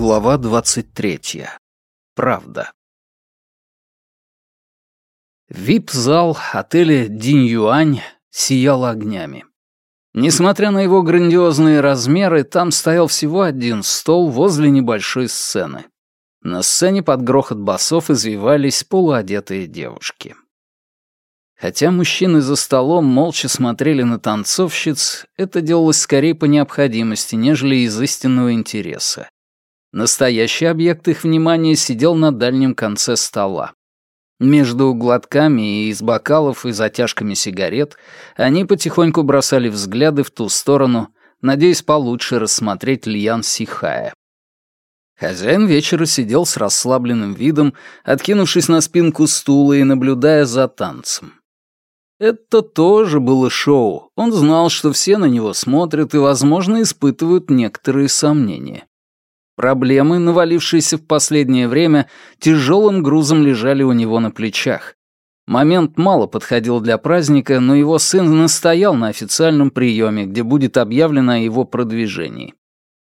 Глава двадцать третья. Правда. Вип-зал отеля Динь-Юань сиял огнями. Несмотря на его грандиозные размеры, там стоял всего один стол возле небольшой сцены. На сцене под грохот басов извивались полуодетые девушки. Хотя мужчины за столом молча смотрели на танцовщиц, это делалось скорее по необходимости, нежели из истинного интереса. Настоящий объект их внимания сидел на дальнем конце стола. Между глотками и из бокалов и затяжками сигарет они потихоньку бросали взгляды в ту сторону, надеясь получше рассмотреть Льян Сихая. Хозяин вечера сидел с расслабленным видом, откинувшись на спинку стула и наблюдая за танцем. Это тоже было шоу. Он знал, что все на него смотрят и, возможно, испытывают некоторые сомнения. Проблемы, навалившиеся в последнее время, тяжелым грузом лежали у него на плечах. Момент мало подходил для праздника, но его сын настоял на официальном приеме, где будет объявлено о его продвижении.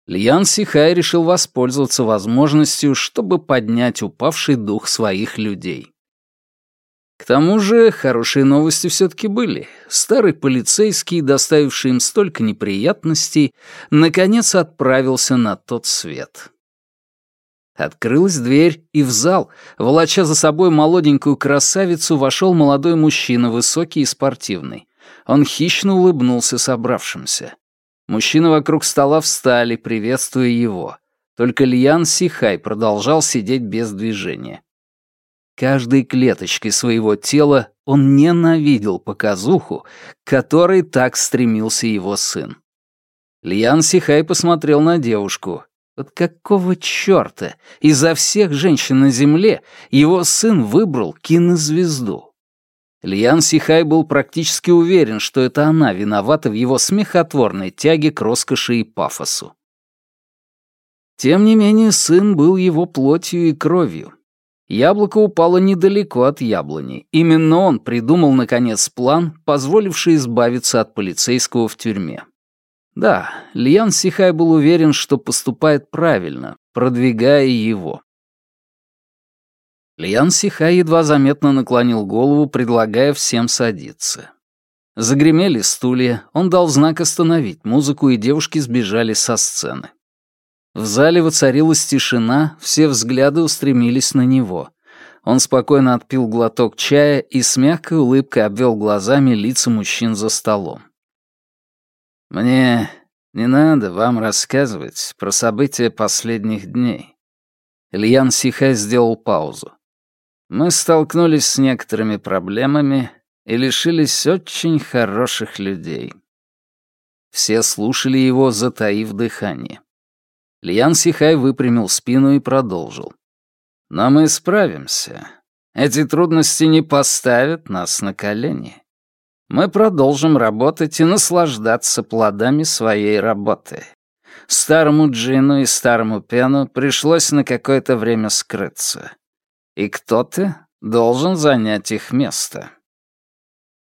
Льян Сихай решил воспользоваться возможностью, чтобы поднять упавший дух своих людей. К тому же хорошие новости все-таки были. Старый полицейский, доставивший им столько неприятностей, наконец отправился на тот свет. Открылась дверь, и в зал, волоча за собой молоденькую красавицу, вошел молодой мужчина, высокий и спортивный. Он хищно улыбнулся собравшимся. Мужчины вокруг стола встали, приветствуя его. Только Льян Сихай продолжал сидеть без движения. Каждой клеточкой своего тела он ненавидел показуху, которой так стремился его сын. Льян Сихай посмотрел на девушку. Вот какого чёрта изо всех женщин на земле его сын выбрал кинозвезду? Льян Сихай был практически уверен, что это она виновата в его смехотворной тяге к роскоши и пафосу. Тем не менее, сын был его плотью и кровью, Яблоко упало недалеко от яблони. Именно он придумал, наконец, план, позволивший избавиться от полицейского в тюрьме. Да, Льян Сихай был уверен, что поступает правильно, продвигая его. Льян Сихай едва заметно наклонил голову, предлагая всем садиться. Загремели стулья, он дал знак остановить музыку, и девушки сбежали со сцены. В зале воцарилась тишина, все взгляды устремились на него. Он спокойно отпил глоток чая и с мягкой улыбкой обвел глазами лица мужчин за столом. «Мне не надо вам рассказывать про события последних дней». Ильян Сихай сделал паузу. «Мы столкнулись с некоторыми проблемами и лишились очень хороших людей». Все слушали его, затаив дыхание. Льян Сихай выпрямил спину и продолжил. «Но мы справимся. Эти трудности не поставят нас на колени. Мы продолжим работать и наслаждаться плодами своей работы. Старому Джину и старому Пену пришлось на какое-то время скрыться. И кто-то должен занять их место».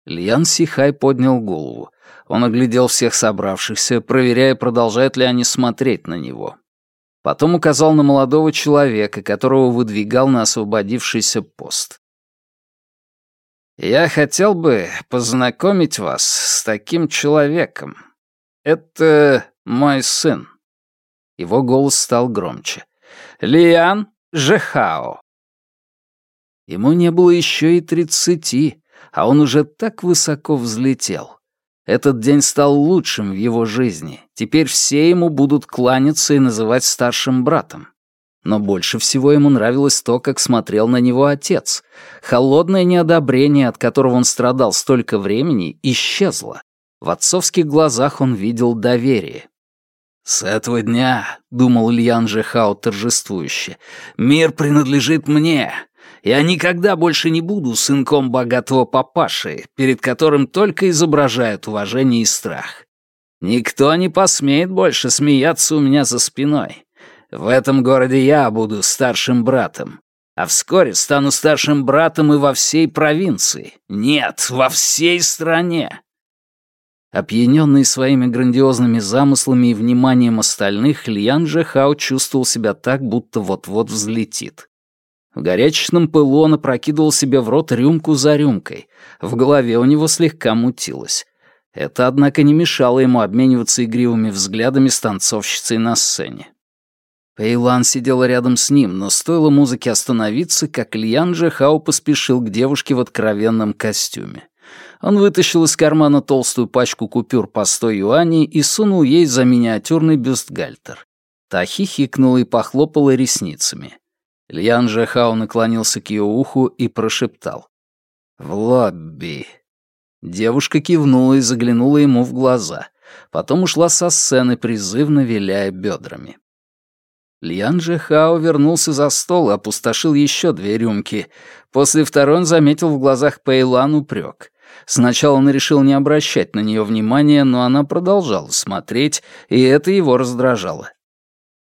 Льян Сихай поднял голову. Он оглядел всех собравшихся, проверяя, продолжают ли они смотреть на него. Потом указал на молодого человека, которого выдвигал на освободившийся пост. «Я хотел бы познакомить вас с таким человеком. Это мой сын». Его голос стал громче. «Лиан Жехао». Ему не было еще и тридцати, а он уже так высоко взлетел. Этот день стал лучшим в его жизни. Теперь все ему будут кланяться и называть старшим братом. Но больше всего ему нравилось то, как смотрел на него отец. Холодное неодобрение, от которого он страдал столько времени, исчезло. В отцовских глазах он видел доверие. «С этого дня», — думал Ильян Жехао торжествующе, — «мир принадлежит мне. Я никогда больше не буду сынком богатого папаши, перед которым только изображают уважение и страх. Никто не посмеет больше смеяться у меня за спиной. В этом городе я буду старшим братом. А вскоре стану старшим братом и во всей провинции. Нет, во всей стране. Опьяненный своими грандиозными замыслами и вниманием остальных, Льян Джехао чувствовал себя так, будто вот-вот взлетит. В горячечном пылу он опрокидывал себе в рот рюмку за рюмкой. В голове у него слегка мутилось. Это, однако, не мешало ему обмениваться игривыми взглядами с танцовщицей на сцене. Пейлан сидела рядом с ним, но стоило музыке остановиться, как Льян Джехао поспешил к девушке в откровенном костюме. Он вытащил из кармана толстую пачку купюр по сто юаней и сунул ей за миниатюрный бюстгальтер. Та хихикнула и похлопала ресницами. Льян Джехао наклонился к ее уху и прошептал. «В лобби». Девушка кивнула и заглянула ему в глаза. Потом ушла со сцены, призывно виляя бедрами. Льян Джехао вернулся за стол и опустошил еще две рюмки. После второй он заметил в глазах Пэйлан упрек. Сначала он решил не обращать на нее внимания, но она продолжала смотреть, и это его раздражало.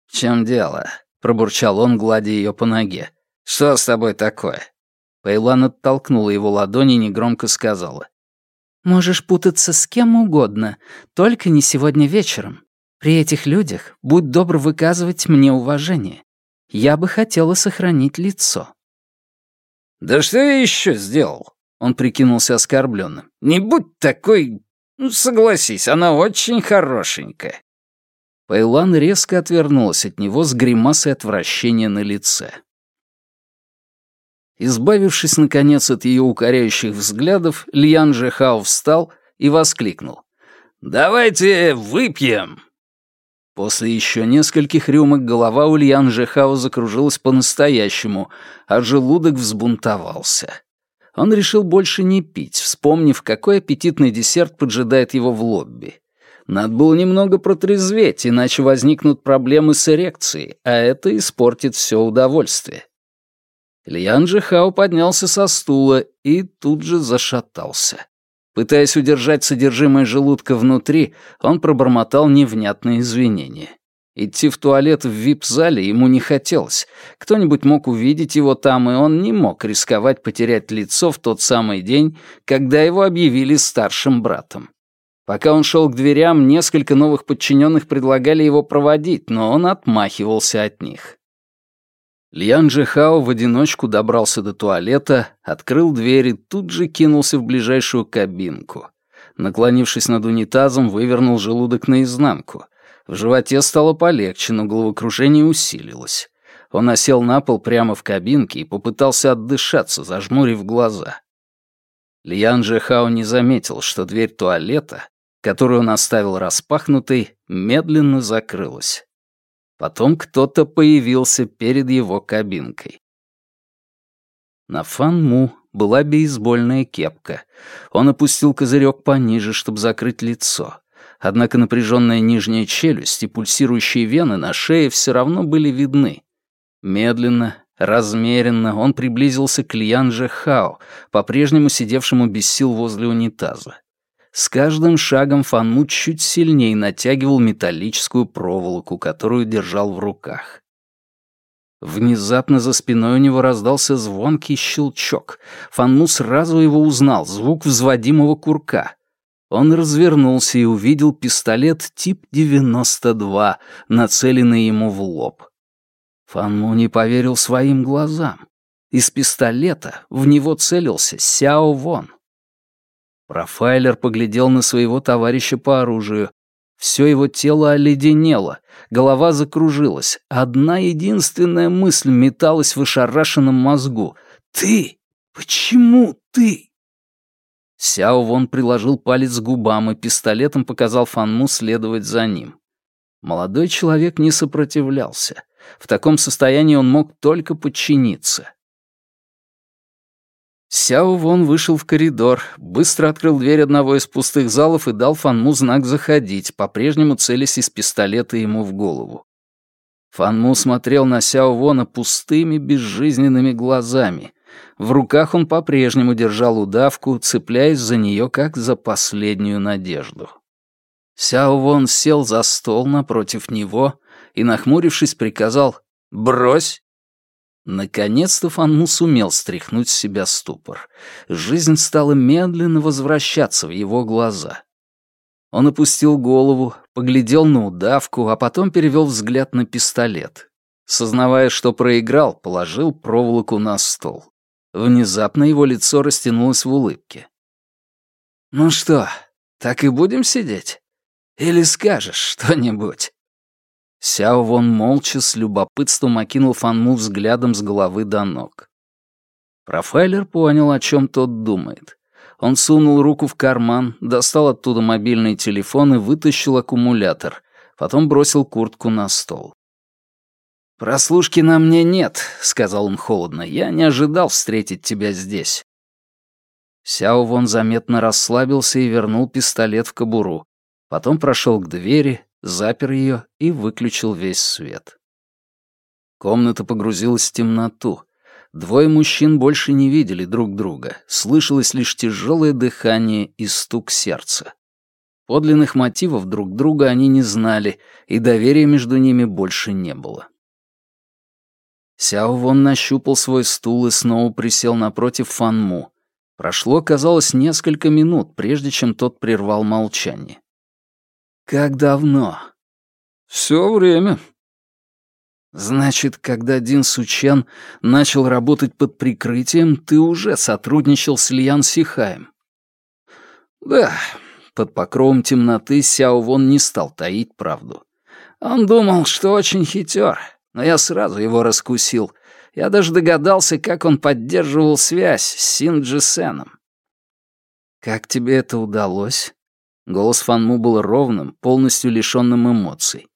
«В чем дело?» — пробурчал он, гладя ее по ноге. «Что с тобой такое?» Пэйлан оттолкнула его ладони и негромко сказала. «Можешь путаться с кем угодно, только не сегодня вечером. При этих людях будь добр выказывать мне уважение. Я бы хотела сохранить лицо». «Да что я еще сделал?» Он прикинулся оскорбленным. «Не будь такой... Ну, согласись, она очень хорошенькая». Пайлан резко отвернулась от него с гримасой отвращения на лице. Избавившись, наконец, от ее укоряющих взглядов, Льян Жехау встал и воскликнул. «Давайте выпьем!» После еще нескольких рюмок голова у Льян Жехао закружилась по-настоящему, а желудок взбунтовался. Он решил больше не пить, вспомнив, какой аппетитный десерт поджидает его в лобби. Надо было немного протрезветь, иначе возникнут проблемы с эрекцией, а это испортит все удовольствие. Льян Жихао поднялся со стула и тут же зашатался. Пытаясь удержать содержимое желудка внутри, он пробормотал невнятные извинения. Идти в туалет в вип-зале ему не хотелось. Кто-нибудь мог увидеть его там, и он не мог рисковать потерять лицо в тот самый день, когда его объявили старшим братом. Пока он шел к дверям, несколько новых подчиненных предлагали его проводить, но он отмахивался от них. Льян Джихао в одиночку добрался до туалета, открыл дверь и тут же кинулся в ближайшую кабинку. Наклонившись над унитазом, вывернул желудок наизнанку. В животе стало полегче, но головокружение усилилось. Он осел на пол прямо в кабинке и попытался отдышаться, зажмурив глаза. Льян Джихао не заметил, что дверь туалета, которую он оставил распахнутой, медленно закрылась. Потом кто-то появился перед его кабинкой. На Фанму была бейсбольная кепка. Он опустил козырек пониже, чтобы закрыть лицо. Однако напряженная нижняя челюсть и пульсирующие вены на шее все равно были видны. Медленно, размеренно он приблизился к Льянже Хао, по-прежнему сидевшему без сил возле унитаза. С каждым шагом Фанму чуть сильнее натягивал металлическую проволоку, которую держал в руках. Внезапно за спиной у него раздался звонкий щелчок. Фанму сразу его узнал, звук взводимого курка. Он развернулся и увидел пистолет тип 92, нацеленный ему в лоб. Фанму не поверил своим глазам. Из пистолета в него целился Сяо Вон. Профайлер поглядел на своего товарища по оружию. Все его тело оледенело, голова закружилась. Одна единственная мысль металась в ошарашенном мозгу. «Ты? Почему ты?» Сяо Вон приложил палец к губам и пистолетом показал Фанму следовать за ним. Молодой человек не сопротивлялся. В таком состоянии он мог только подчиниться. Сяо Вон вышел в коридор, быстро открыл дверь одного из пустых залов и дал Фанму знак «Заходить», по-прежнему целясь из пистолета ему в голову. Фанму смотрел на Сяо Вона пустыми, безжизненными глазами. В руках он по-прежнему держал удавку, цепляясь за нее как за последнюю надежду. Сяо Вон сел за стол напротив него и, нахмурившись, приказал «Брось!» Наконец-то Фанму сумел стряхнуть с себя ступор. Жизнь стала медленно возвращаться в его глаза. Он опустил голову, поглядел на удавку, а потом перевел взгляд на пистолет. Сознавая, что проиграл, положил проволоку на стол. Внезапно его лицо растянулось в улыбке. «Ну что, так и будем сидеть? Или скажешь что-нибудь?» Сяо Вон молча с любопытством окинул Фанму взглядом с головы до ног. Профайлер понял, о чем тот думает. Он сунул руку в карман, достал оттуда мобильный телефон и вытащил аккумулятор, потом бросил куртку на стол. «Прослушки на мне нет», — сказал он холодно. «Я не ожидал встретить тебя здесь». Сяо Вон заметно расслабился и вернул пистолет в кобуру. Потом прошел к двери, запер ее и выключил весь свет. Комната погрузилась в темноту. Двое мужчин больше не видели друг друга, слышалось лишь тяжелое дыхание и стук сердца. Подлинных мотивов друг друга они не знали, и доверия между ними больше не было. Сяо Вон нащупал свой стул и снова присел напротив Фанму. Прошло, казалось, несколько минут, прежде чем тот прервал молчание. «Как давно?» «Все время». «Значит, когда Дин Сучен начал работать под прикрытием, ты уже сотрудничал с Льян Сихаем?» «Да». Под покровом темноты Сяо Вон не стал таить правду. Он думал, что очень хитер, но я сразу его раскусил. Я даже догадался, как он поддерживал связь с Синджи Сеном. «Как тебе это удалось?» Голос Фанму был ровным, полностью лишенным эмоций.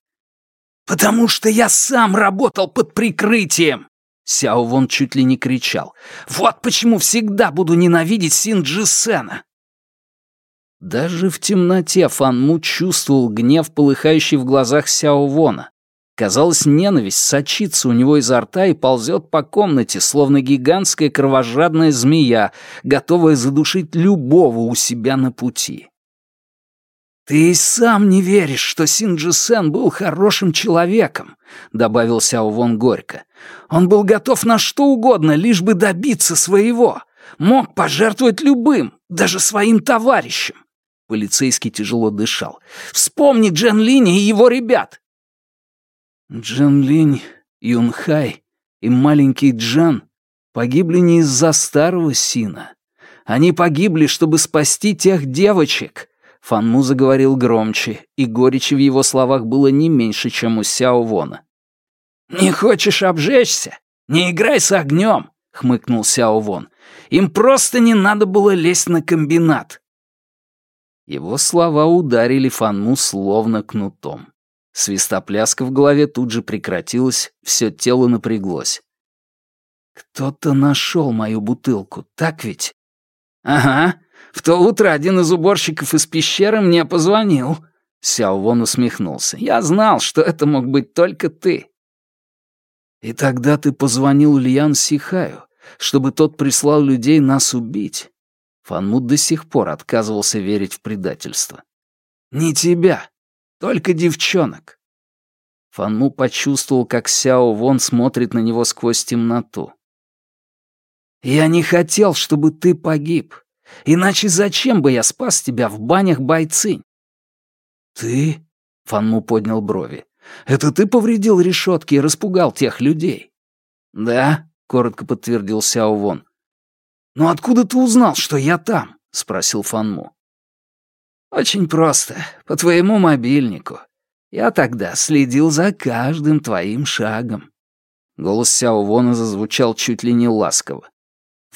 «Потому что я сам работал под прикрытием!» Сяо Вон чуть ли не кричал. «Вот почему всегда буду ненавидеть Синджи Сена!» Даже в темноте Фанму чувствовал гнев, полыхающий в глазах Сяо Вона. Казалось, ненависть сочится у него изо рта и ползет по комнате, словно гигантская кровожадная змея, готовая задушить любого у себя на пути. «Ты и сам не веришь, что Синджи Сен был хорошим человеком», — добавил Сяо Вон горько. «Он был готов на что угодно, лишь бы добиться своего. Мог пожертвовать любым, даже своим товарищем». Полицейский тяжело дышал. «Вспомни Джен Линя и его ребят. Джан Линь, Юнхай и маленький Джан погибли не из-за старого Сина. Они погибли, чтобы спасти тех девочек. Фанму заговорил громче, и горечи в его словах было не меньше, чем у Сяо Вона. «Не хочешь обжечься? Не играй с огнем!» — хмыкнул Сяо Вон. «Им просто не надо было лезть на комбинат». Его слова ударили Фанму словно кнутом. Свистопляска в голове тут же прекратилась, все тело напряглось. «Кто-то нашел мою бутылку, так ведь?» «Ага. В то утро один из уборщиков из пещеры мне позвонил». Сяо Вон усмехнулся. «Я знал, что это мог быть только ты». «И тогда ты позвонил Льян Сихаю, чтобы тот прислал людей нас убить?» Фанмут до сих пор отказывался верить в предательство. «Не тебя. Только девчонок. Фанму почувствовал, как Сяо Вон смотрит на него сквозь темноту. «Я не хотел, чтобы ты погиб. Иначе зачем бы я спас тебя в банях Байцинь?» «Ты?» — Фанму поднял брови. «Это ты повредил решетки и распугал тех людей?» «Да», — коротко подтвердил Сяо Вон. «Но откуда ты узнал, что я там?» — спросил Фанму. «Очень просто. По твоему мобильнику. Я тогда следил за каждым твоим шагом». Голос Сяо Вона зазвучал чуть ли не ласково.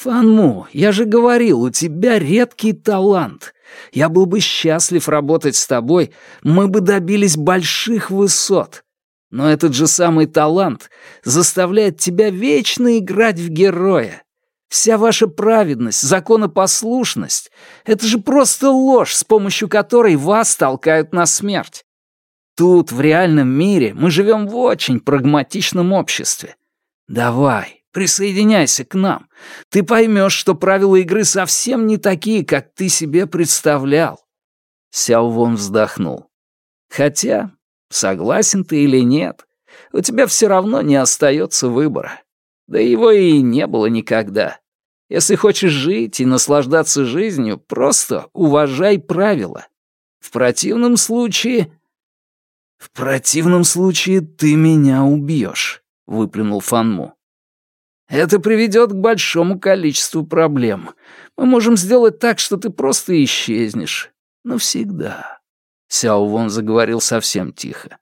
«Фанму, я же говорил, у тебя редкий талант. Я был бы счастлив работать с тобой, мы бы добились больших высот. Но этот же самый талант заставляет тебя вечно играть в героя, Вся ваша праведность, законопослушность — это же просто ложь, с помощью которой вас толкают на смерть. Тут, в реальном мире, мы живем в очень прагматичном обществе. Давай, присоединяйся к нам. Ты поймешь, что правила игры совсем не такие, как ты себе представлял. Сяо Вон вздохнул. Хотя, согласен ты или нет, у тебя все равно не остается выбора. Да его и не было никогда. Если хочешь жить и наслаждаться жизнью, просто уважай правила. В противном случае...» «В противном случае ты меня убьешь», — выплюнул Фанму. «Это приведет к большому количеству проблем. Мы можем сделать так, что ты просто исчезнешь. Навсегда». Сяо Вон заговорил совсем тихо.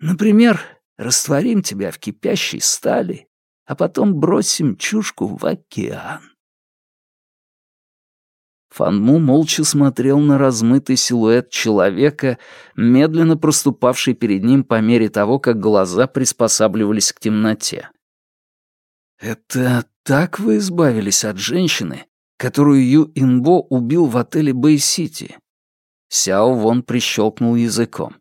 «Например, растворим тебя в кипящей стали, а потом бросим чушку в океан». Фанму молча смотрел на размытый силуэт человека, медленно проступавший перед ним по мере того, как глаза приспосабливались к темноте. «Это так вы избавились от женщины, которую Ю Инбо убил в отеле Бэй-Сити?» Сяо Вон прищелкнул языком.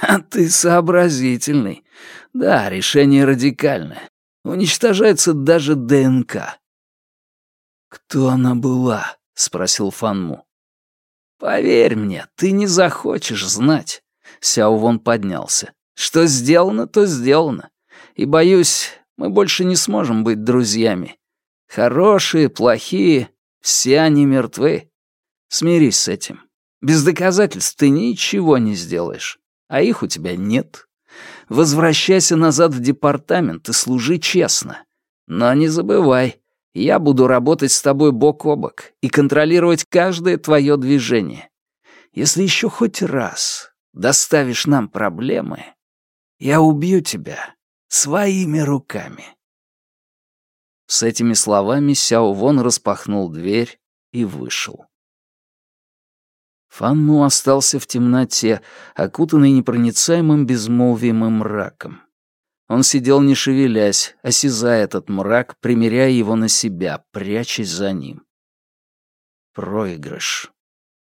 «А ты сообразительный. Да, решение радикальное. Уничтожается даже ДНК». «Кто она была?» — спросил Фанму. «Поверь мне, ты не захочешь знать». Сяо Вон поднялся. «Что сделано, то сделано. И, боюсь, мы больше не сможем быть друзьями. Хорошие, плохие, все они мертвы. Смирись с этим. Без доказательств ты ничего не сделаешь, а их у тебя нет. Возвращайся назад в департамент и служи честно. Но не забывай, я буду работать с тобой бок о бок и контролировать каждое твое движение. Если еще хоть раз доставишь нам проблемы, я убью тебя своими руками». С этими словами Сяо Вон распахнул дверь и вышел. Фанму остался в темноте, окутанный непроницаемым безмолвием и мраком. Он сидел не шевелясь, осязая этот мрак, примеряя его на себя, прячась за ним. Проигрыш.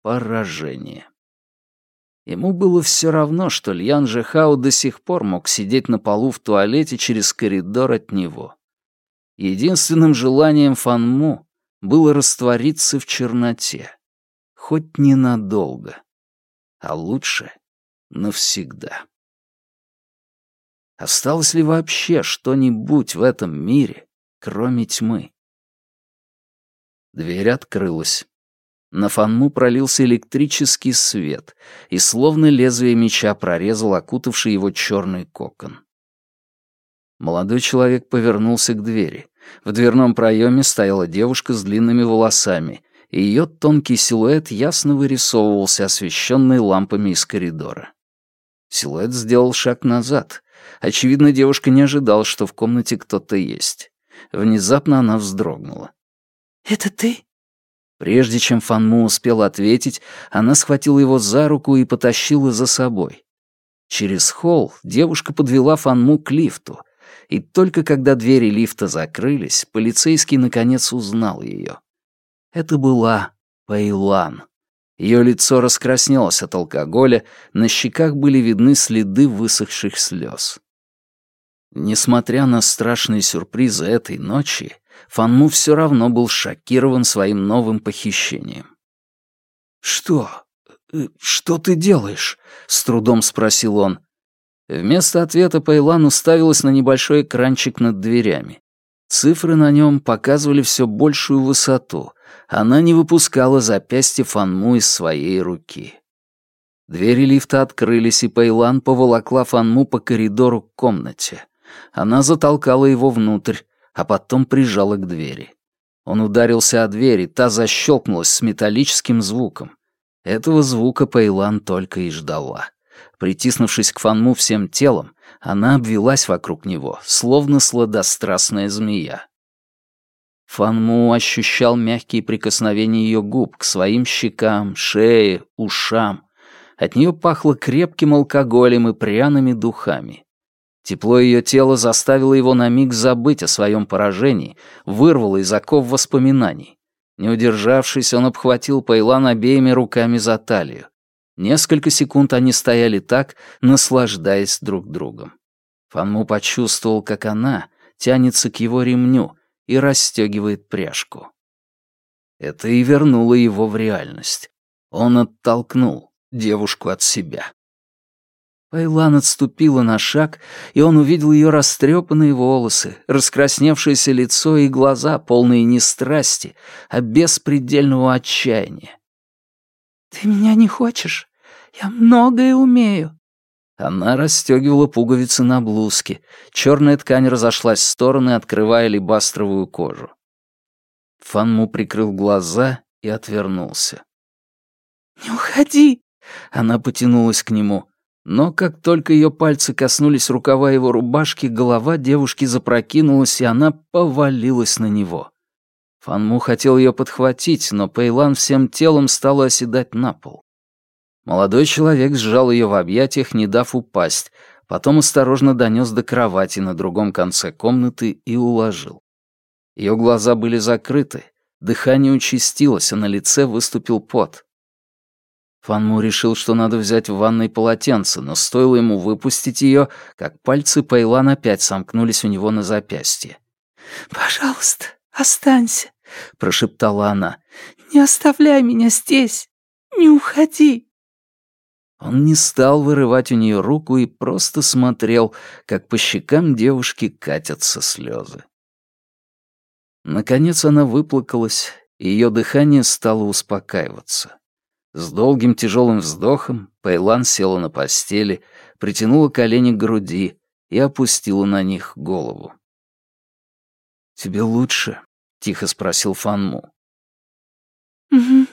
Поражение. Ему было все равно, что Льян Жехао до сих пор мог сидеть на полу в туалете через коридор от него. Единственным желанием Фанму было раствориться в черноте. Хоть ненадолго. А лучше навсегда. Осталось ли вообще что-нибудь в этом мире, кроме тьмы? Дверь открылась. На Фанму пролился электрический свет, и словно лезвие меча прорезал окутавший его черный кокон. Молодой человек повернулся к двери. В дверном проеме стояла девушка с длинными волосами, и ее тонкий силуэт ясно вырисовывался, освещенный лампами из коридора. Силуэт сделал шаг назад, Очевидно, девушка не ожидала, что в комнате кто-то есть. Внезапно она вздрогнула. «Это ты?» Прежде чем Фанму успел ответить, она схватила его за руку и потащила за собой. Через холл девушка подвела Фанму к лифту, и только когда двери лифта закрылись, полицейский наконец узнал ее. Это была Пейлан. Ее лицо раскраснелось от алкоголя, на щеках были видны следы высохших слез. Несмотря на страшные сюрпризы этой ночи, Фанму все равно был шокирован своим новым похищением. «Что? Э, что ты делаешь?» — с трудом спросил он. Вместо ответа Пайлан уставилась на небольшой экранчик над дверями. Цифры на нем показывали все большую высоту. Она не выпускала запястье Фанму из своей руки. Двери лифта открылись, и Пейлан поволокла Фанму по коридору к комнате. Она затолкала его внутрь, а потом прижала к двери. Он ударился о дверь, и та защелкнулась с металлическим звуком. Этого звука Пейлан только и ждала. Притиснувшись к Фанму всем телом, она обвелась вокруг него, словно сладострастная змея. Фанму ощущал мягкие прикосновения ее губ к своим щекам, шее, ушам. От нее пахло крепким алкоголем и пряными духами. Тепло ее тела заставило его на миг забыть о своем поражении, вырвало из оков воспоминаний. Не удержавшись, он обхватил Пейлан обеими руками за талию. Несколько секунд они стояли так, наслаждаясь друг другом. Фанму почувствовал, как она тянется к его ремню и расстегивает пряжку. Это и вернуло его в реальность. Он оттолкнул девушку от себя. Пайлан отступила на шаг, и он увидел ее растрепанные волосы, раскрасневшееся лицо и глаза, полные не страсти, а беспредельного отчаяния. «Ты меня не хочешь? Я многое умею». Она расстегивала пуговицы на блузке. Черная ткань разошлась в стороны, открывая либастровую кожу. Фанму прикрыл глаза и отвернулся. «Не уходи!» Она потянулась к нему. Но как только ее пальцы коснулись рукава его рубашки, голова девушки запрокинулась, и она повалилась на него. Фанму хотел ее подхватить, но Пейлан всем телом стала оседать на пол. Молодой человек сжал ее в объятиях, не дав упасть, потом осторожно донес до кровати на другом конце комнаты и уложил. Ее глаза были закрыты, дыхание участилось, а на лице выступил пот. Фанму решил, что надо взять в ванной полотенце, но стоило ему выпустить ее, как пальцы Пейлан опять сомкнулись у него на запястье. «Пожалуйста, останься», — прошептала она. «Не оставляй меня здесь! Не уходи!» Он не стал вырывать у нее руку и просто смотрел, как по щекам девушки катятся слезы. Наконец она выплакалась, и ее дыхание стало успокаиваться. С долгим тяжелым вздохом Пейлан села на постели, притянула колени к груди и опустила на них голову. «Тебе лучше?» — тихо спросил Фанму. «Угу»,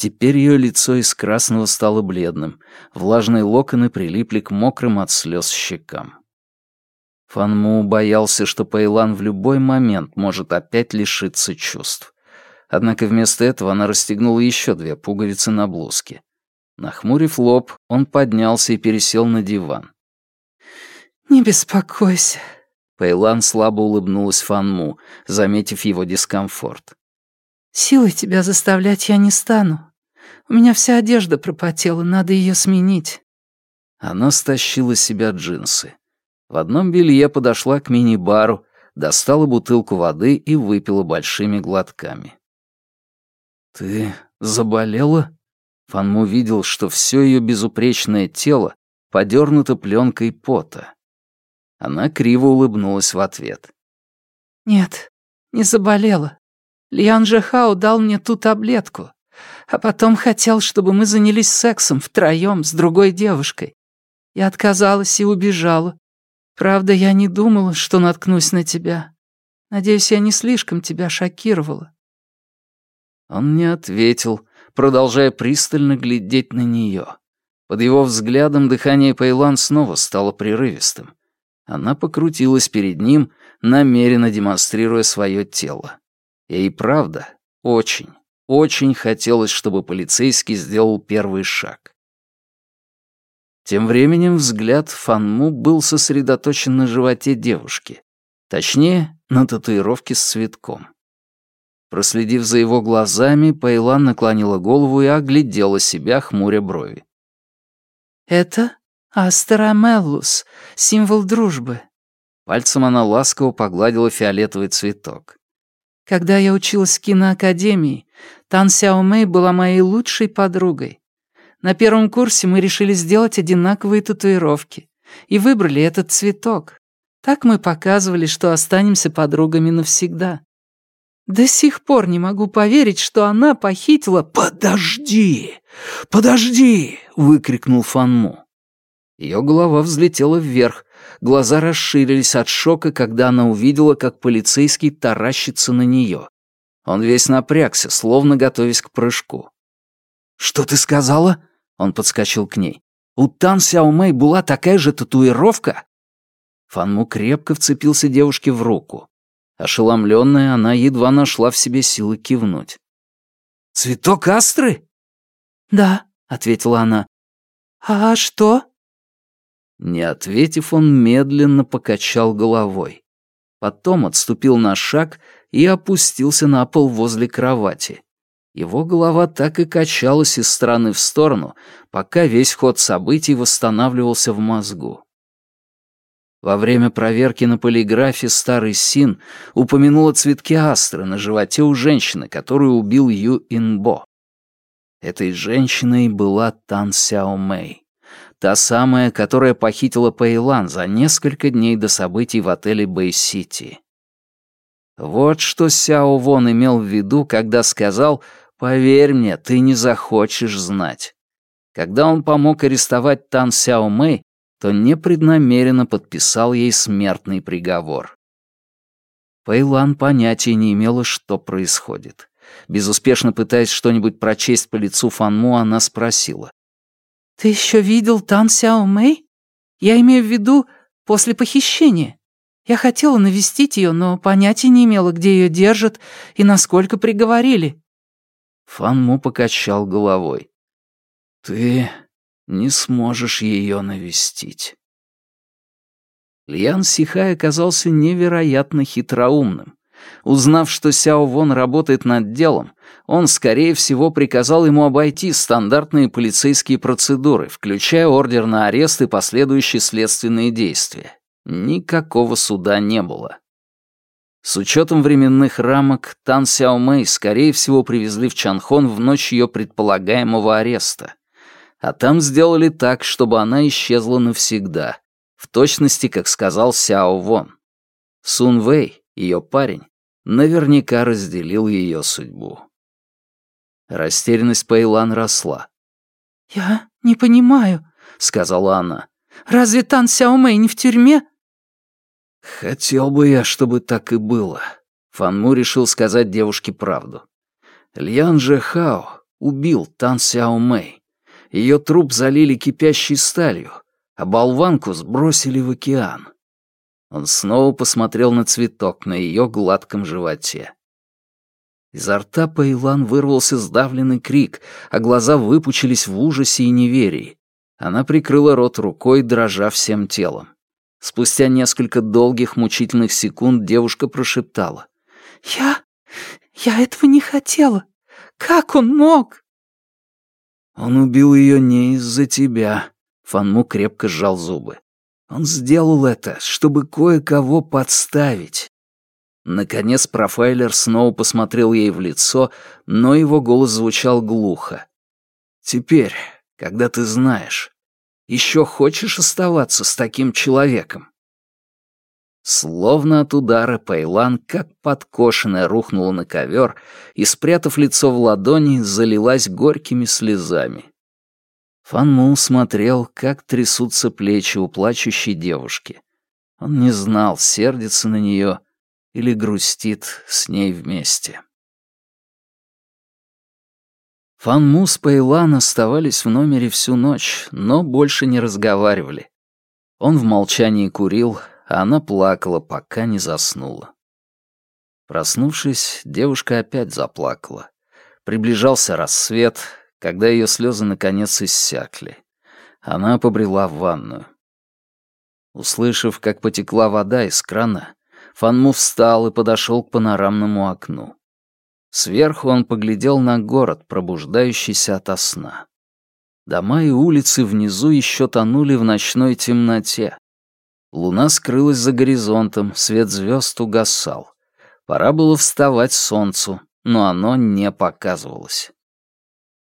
Теперь ее лицо из красного стало бледным, влажные локоны прилипли к мокрым от слез щекам. Фанму боялся, что Пейлан в любой момент может опять лишиться чувств. Однако вместо этого она расстегнула еще две пуговицы на блузке. Нахмурив лоб, он поднялся и пересел на диван. «Не беспокойся». Пейлан слабо улыбнулась Фанму, заметив его дискомфорт. «Силой тебя заставлять я не стану. У меня вся одежда пропотела, надо ее сменить». Она стащила с себя джинсы. В одном белье подошла к мини-бару, достала бутылку воды и выпила большими глотками. «Ты заболела?» Фанму видел, что все ее безупречное тело подернуто пленкой пота. Она криво улыбнулась в ответ. «Нет, не заболела. Лиан Жехао дал мне ту таблетку а потом хотел, чтобы мы занялись сексом втроем с другой девушкой. Я отказалась и убежала. Правда, я не думала, что наткнусь на тебя. Надеюсь, я не слишком тебя шокировала». Он не ответил, продолжая пристально глядеть на нее. Под его взглядом дыхание Пейлан снова стало прерывистым. Она покрутилась перед ним, намеренно демонстрируя свое тело. Ей правда очень, очень хотелось, чтобы полицейский сделал первый шаг. Тем временем взгляд Фанму был сосредоточен на животе девушки. Точнее, на татуировке с цветком. Проследив за его глазами, Пейлан наклонила голову и оглядела себя, хмуря брови. «Это Астерамеллус, символ дружбы». Пальцем она ласково погладила фиолетовый цветок. «Когда я училась в киноакадемии, Тан Сяо Мэй была моей лучшей подругой. На первом курсе мы решили сделать одинаковые татуировки и выбрали этот цветок. Так мы показывали, что останемся подругами навсегда. До сих пор не могу поверить, что она похитила... «Подожди! Подожди!» — выкрикнул Фанму. Ее голова взлетела вверх, глаза расширились от шока, когда она увидела, как полицейский таращится на нее. Он весь напрягся, словно готовясь к прыжку. «Что ты сказала?» Он подскочил к ней. «У Тан Сяомэй была такая же татуировка?» Фанму крепко вцепился девушке в руку. Ошеломленная, она едва нашла в себе силы кивнуть. «Цветок астры?» «Да», — ответила она. «А что?» Не ответив, он медленно покачал головой. Потом отступил на шаг и опустился на пол возле кровати. Его голова так и качалась из стороны в сторону, пока весь ход событий восстанавливался в мозгу. Во время проверки на полиграфе старый Син упомянул о цветке астры на животе у женщины, которую убил Ю Инбо. Этой женщиной была Тан Сяо Мэй. Та самая, которая похитила Пэйлан за несколько дней до событий в отеле Бэй-Сити. Вот что Сяо Вон имел в виду, когда сказал «Поверь мне, ты не захочешь знать». Когда он помог арестовать Тан Сяо Мэй, то непреднамеренно подписал ей смертный приговор. Пэйлан понятия не имела, что происходит. Безуспешно пытаясь что-нибудь прочесть по лицу Фанму, она спросила. «Ты еще видел Тан Сяо Мэй? Я имею в виду после похищения. Я хотела навестить ее, но понятия не имела, где ее держат и насколько приговорили». Фанму покачал головой. «Ты не сможешь ее навестить». Льян Сихай оказался невероятно хитроумным. Узнав, что Сяо Вон работает над делом, он, скорее всего, приказал ему обойти стандартные полицейские процедуры, включая ордер на арест и последующие следственные действия. Никакого суда не было. С учетом временных рамок, Тан Сяо Мэй, скорее всего, привезли в Чанхон в ночь ее предполагаемого ареста. А там сделали так, чтобы она исчезла навсегда, в точности, как сказал Сяо Вон. Сун Вэй, ее парень, наверняка разделил ее судьбу. Растерянность Пэйлан росла. «Я не понимаю», — сказала она. «Разве Тан Сяомэй не в тюрьме?» «Хотел бы я, чтобы так и было», — Фанму решил сказать девушке правду. Льян Же Хао убил Тан Сяомэй. Ее труп залили кипящей сталью, а болванку сбросили в океан. Он снова посмотрел на цветок на ее гладком животе. Изо рта Пейлан вырвался сдавленный крик, а глаза выпучились в ужасе и неверии. Она прикрыла рот рукой, дрожа всем телом. Спустя несколько долгих мучительных секунд девушка прошептала. «Я... я этого не хотела. Как он мог?» «Он убил ее не из-за тебя», — Фанму крепко сжал зубы. «Он сделал это, чтобы кое-кого подставить». Наконец профайлер снова посмотрел ей в лицо, но его голос звучал глухо. «Теперь, когда ты знаешь, еще хочешь оставаться с таким человеком?» Словно от удара Пейлан, как подкошенная, рухнула на ковер и, спрятав лицо в ладони, залилась горькими слезами. Фан Му смотрел, как трясутся плечи у плачущей девушки. Он не знал, сердится на нее или грустит с ней вместе. Фан Му с Пэйлан оставались в номере всю ночь, но больше не разговаривали. Он в молчании курил, она плакала, пока не заснула. Проснувшись, девушка опять заплакала. Приближался рассвет, когда ее слезы наконец иссякли. Она побрела в ванную. Услышав, как потекла вода из крана, Фанму встал и подошел к панорамному окну. Сверху он поглядел на город, пробуждающийся ото сна. Дома и улицы внизу еще тонули в ночной темноте. Луна скрылась за горизонтом, свет звезд угасал. Пора было вставать солнцу, но оно не показывалось.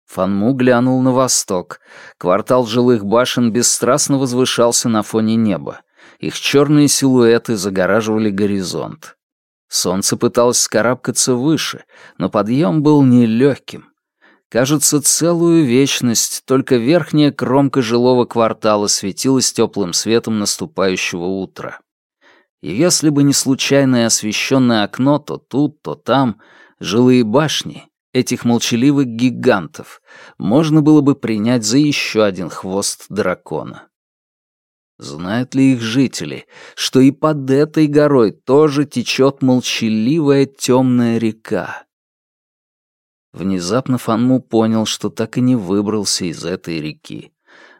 Фанму глянул на восток. Квартал жилых башен бесстрастно возвышался на фоне неба. Их черные силуэты загораживали горизонт. Солнце пыталось скарабкаться выше, но подъем был нелегким. Кажется, целую вечность только верхняя кромка жилого квартала светилась теплым светом наступающего утра. И если бы не случайное освещенное окно то тут, то там, жилые башни, этих молчаливых гигантов, можно было бы принять за еще один хвост дракона. Знают ли их жители, что и под этой горой тоже течет молчаливая темная река? Внезапно Фанму понял, что так и не выбрался из этой реки.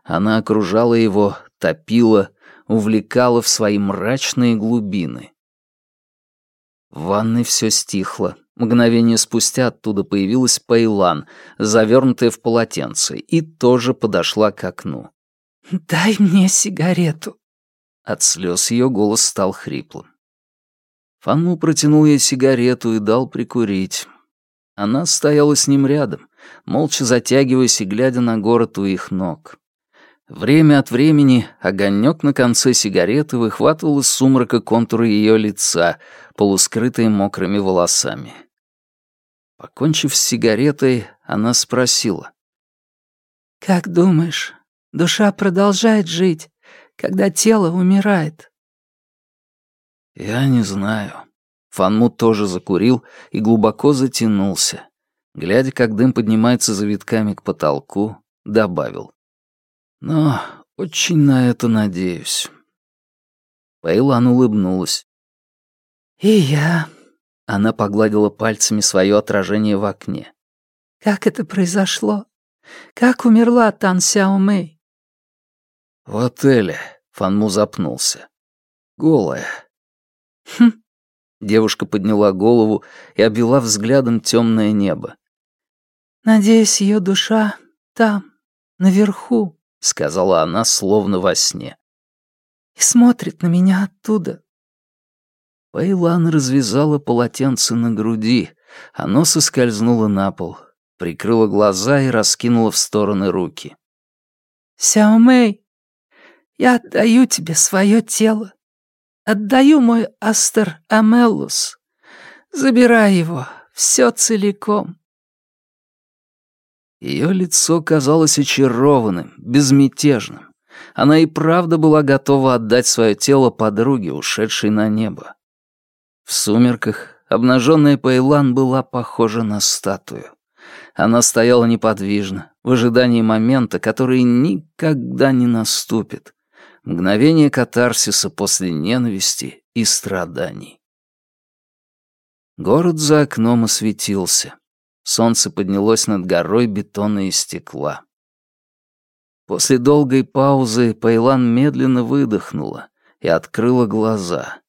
Она окружала его, топила, увлекала в свои мрачные глубины. В ванной все стихло, Мгновение спустя оттуда появилась Пейлан, завернутая в полотенце, и тоже подошла к окну. «Дай мне сигарету». От слез ее голос стал хриплым. Фанму протянул ей сигарету и дал прикурить. Она стояла с ним рядом, молча затягиваясь и глядя на город у их ног. Время от времени огонек на конце сигареты выхватывал из сумрака контуры ее лица, полускрытые мокрыми волосами. Покончив с сигаретой, она спросила. «Как думаешь, душа продолжает жить, когда тело умирает?» «Я не знаю». Фанму тоже закурил и глубоко затянулся. Глядя, как дым поднимается завитками к потолку, добавил. «Но очень на это надеюсь». Пейлан улыбнулась. «И я...» Она погладила пальцами свое отражение в окне. «Как это произошло? Как умерла Тан Сяо Мэй?» «В отеле», — Фанму запнулся. «Голая». «Хм». Девушка подняла голову и обвела взглядом темное небо. «Надеюсь, ее душа там, наверху», — сказала она, словно во сне. «И смотрит на меня оттуда, Пейлан развязала полотенце на груди, оно соскользнуло на пол, прикрыла глаза и раскинула в стороны руки. «Сяо Мэй, я отдаю тебе свое тело. Отдаю мой Астер Амеллус. Забирай его, все целиком». Ее лицо казалось очарованным, безмятежным. Она и правда была готова отдать свое тело подруге, ушедшей на небо. В сумерках обнаженная Пейлан была похожа на статую. Она стояла неподвижно, в ожидании момента, который никогда не наступит. Мгновение катарсиса после ненависти и страданий. Город за окном осветился. Солнце поднялось над горой бетона и стекла. После долгой паузы Пейлан медленно выдохнула и открыла глаза.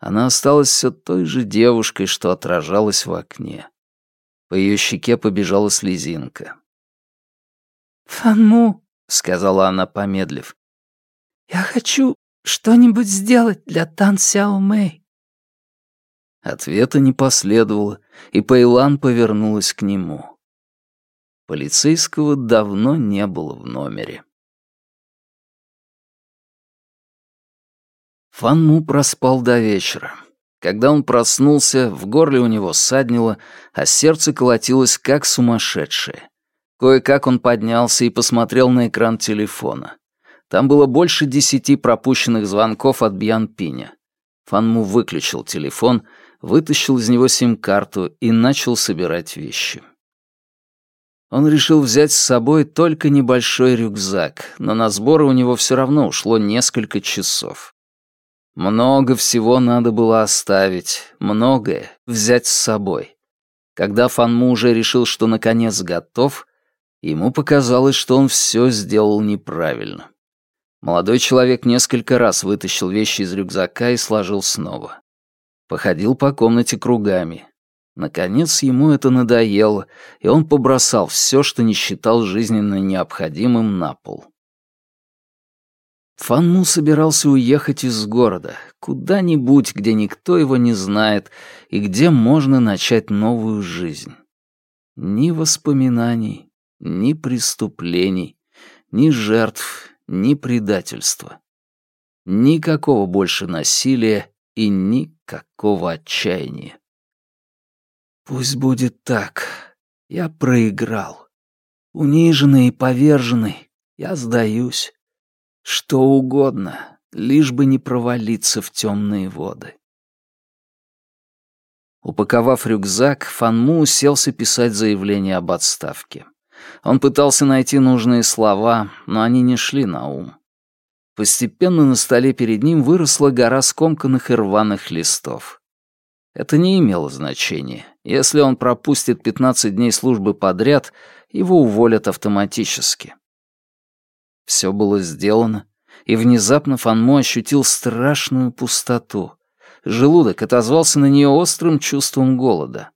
Она осталась все той же девушкой, что отражалась в окне. По ее щеке побежала слезинка. «Фанму», — сказала она, помедлив, — «я хочу что-нибудь сделать для Тан Сяо Мэй». Ответа не последовало, и Пэйлан повернулась к нему. Полицейского давно не было в номере. Фанму проспал до вечера. Когда он проснулся, в горле у него саднило, а сердце колотилось как сумасшедшее. Кое-как он поднялся и посмотрел на экран телефона. Там было больше десяти пропущенных звонков от Бьян Пиня. Фанму выключил телефон, вытащил из него сим-карту и начал собирать вещи. Он решил взять с собой только небольшой рюкзак, но на сборы у него все равно ушло несколько часов. Много всего надо было оставить, многое взять с собой. Когда Фанму уже решил, что наконец готов, ему показалось, что он все сделал неправильно. Молодой человек несколько раз вытащил вещи из рюкзака и сложил снова. Походил по комнате кругами. Наконец ему это надоело, и он побросал все, что не считал жизненно необходимым, на пол. Фанму собирался уехать из города, куда-нибудь, где никто его не знает и где можно начать новую жизнь. Ни воспоминаний, ни преступлений, ни жертв, ни предательства. Никакого больше насилия и никакого отчаяния. Пусть будет так. Я проиграл. Униженный и поверженный, я сдаюсь. Что угодно, лишь бы не провалиться в темные воды. Упаковав рюкзак, Фанму уселся писать заявление об отставке. Он пытался найти нужные слова, но они не шли на ум. Постепенно на столе перед ним выросла гора скомканных и рваных листов. Это не имело значения. Если он пропустит 15 дней службы подряд, его уволят автоматически. Все было сделано, и внезапно Фанмо ощутил страшную пустоту. Желудок отозвался на нее острым чувством голода.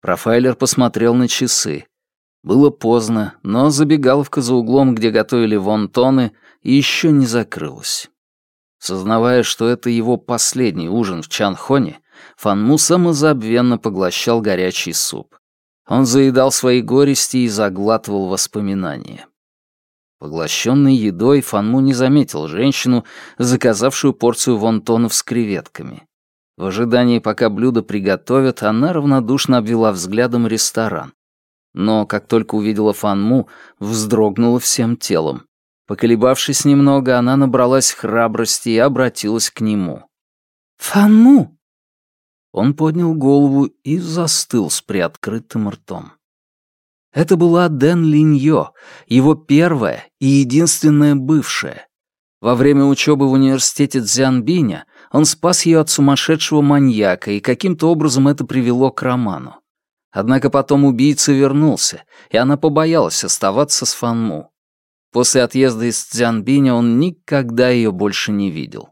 Профайлер посмотрел на часы. Было поздно, но забегаловка за углом, где готовили вонтоны, еще не закрылась. Сознавая, что это его последний ужин в Чанхоне, Фанму самозабвенно поглощал горячий суп. Он заедал свои горести и заглатывал воспоминания. Поглощенный едой, Фанму не заметил женщину, заказавшую порцию вонтонов с креветками. В ожидании, пока блюдо приготовят, она равнодушно обвела взглядом ресторан. Но как только увидела Фанму, вздрогнула всем телом. Поколебавшись немного, она набралась храбрости и обратилась к нему. «Фанму!» Он поднял голову и застыл с приоткрытым ртом. Это была Дэн Линьо, его первая и единственная бывшая. Во время учебы в университете Цзянбиня он спас ее от сумасшедшего маньяка, и каким-то образом это привело к роману. Однако потом убийца вернулся, и она побоялась оставаться с Фанму. После отъезда из Цзянбиня он никогда ее больше не видел.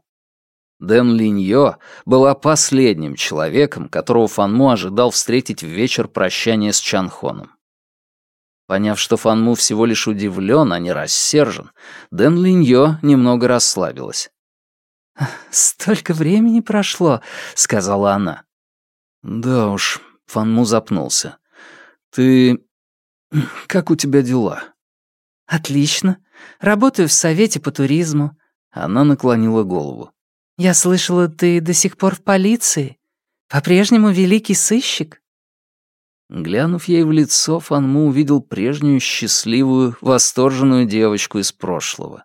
Дэн Линьо была последним человеком, которого Фанму ожидал встретить в вечер прощания с Чанхоном. Поняв, что Фанму всего лишь удивлен, а не рассержен, Дэн Линьо немного расслабилась. «Столько времени прошло», — сказала она. «Да уж», — Фанму запнулся. «Ты... как у тебя дела?» «Отлично. Работаю в Совете по туризму». Она наклонила голову. «Я слышала, ты до сих пор в полиции. По-прежнему великий сыщик?» Глянув ей в лицо, Фанму увидел прежнюю счастливую, восторженную девочку из прошлого.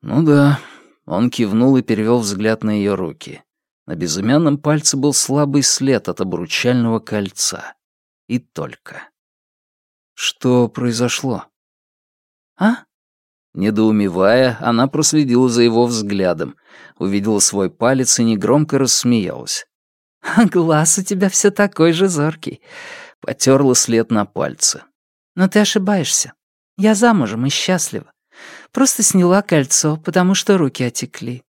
«Ну да», — он кивнул и перевел взгляд на ее руки. На безымянном пальце был слабый след от обручального кольца. И только. «Что произошло?» «А?» Недоумевая, она проследила за его взглядом, увидела свой палец и негромко рассмеялась. А глаз у тебя все такой же зоркий. Потерла след на пальце. Но ты ошибаешься. Я замужем и счастлива. Просто сняла кольцо, потому что руки отекли.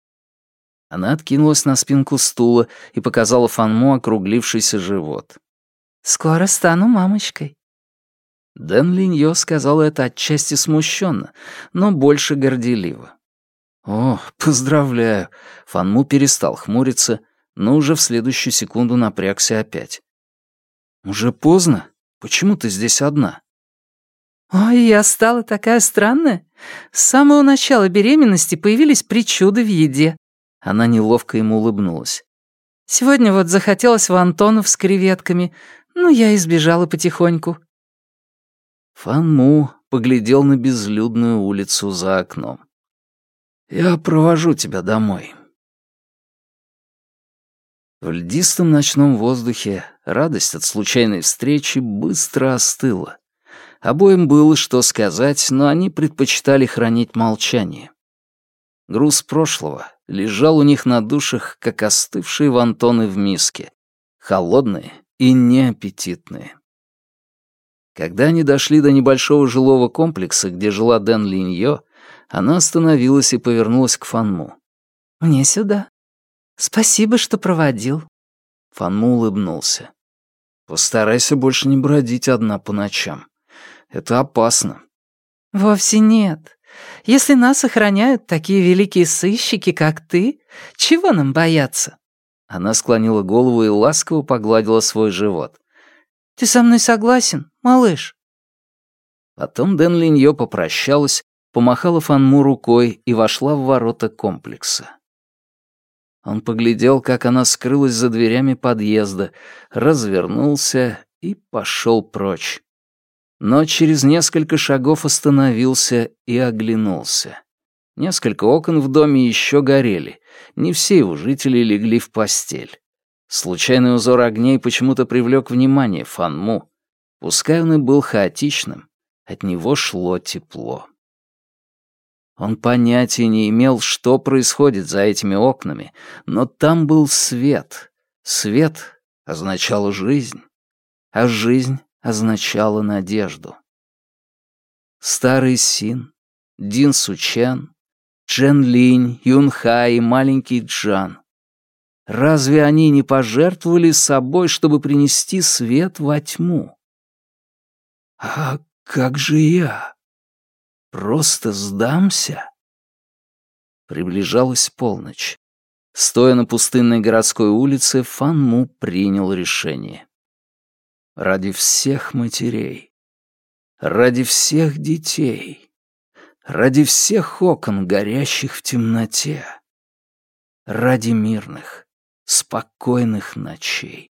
Она откинулась на спинку стула и показала Фанму округлившийся живот. «Скоро стану мамочкой». Дэн Линьо сказала это отчасти смущенно, но больше горделиво. «О, поздравляю!» Фанму перестал хмуриться но уже в следующую секунду напрягся опять. «Уже поздно? Почему ты здесь одна?» «Ой, я стала такая странная. С самого начала беременности появились причуды в еде». Она неловко ему улыбнулась. «Сегодня вот захотелось в Антонов с креветками, ну, я избежала потихоньку». Фанму поглядел на безлюдную улицу за окном. «Я провожу тебя домой. В льдистом ночном воздухе радость от случайной встречи быстро остыла. Обоим было что сказать, но они предпочитали хранить молчание. Груз прошлого лежал у них на душах, как остывшие вантоны в миске, холодные и неаппетитные. Когда они дошли до небольшого жилого комплекса, где жила Дэн Линьо, она остановилась и повернулась к Фанму. «Мне сюда», «Спасибо, что проводил». Фанму улыбнулся. «Постарайся больше не бродить одна по ночам. Это опасно». «Вовсе нет. Если нас охраняют такие великие сыщики, как ты, чего нам бояться?» Она склонила голову и ласково погладила свой живот. «Ты со мной согласен, малыш?» Потом Дэн Линьо попрощалась, помахала Фанму рукой и вошла в ворота комплекса. Он поглядел, как она скрылась за дверями подъезда, развернулся и пошел прочь. Но через несколько шагов остановился и оглянулся. Несколько окон в доме еще горели. Не все его жители легли в постель. Случайный узор огней почему-то привлек внимание Фанму. Пускай он и был хаотичным, от него шло тепло. Он понятия не имел, что происходит за этими окнами, но там был свет. Свет означал жизнь, а жизнь означала надежду. Старый Син, Дин Сучен, Чен Линь, Юнха и маленький Джан. Разве они не пожертвовали собой, чтобы принести свет во тьму? А как же я? Просто сдамся? Приближалась полночь. Стоя на пустынной городской улице, Фан Му принял решение. Ради всех матерей, ради всех детей, ради всех окон, горящих в темноте, ради мирных, спокойных ночей.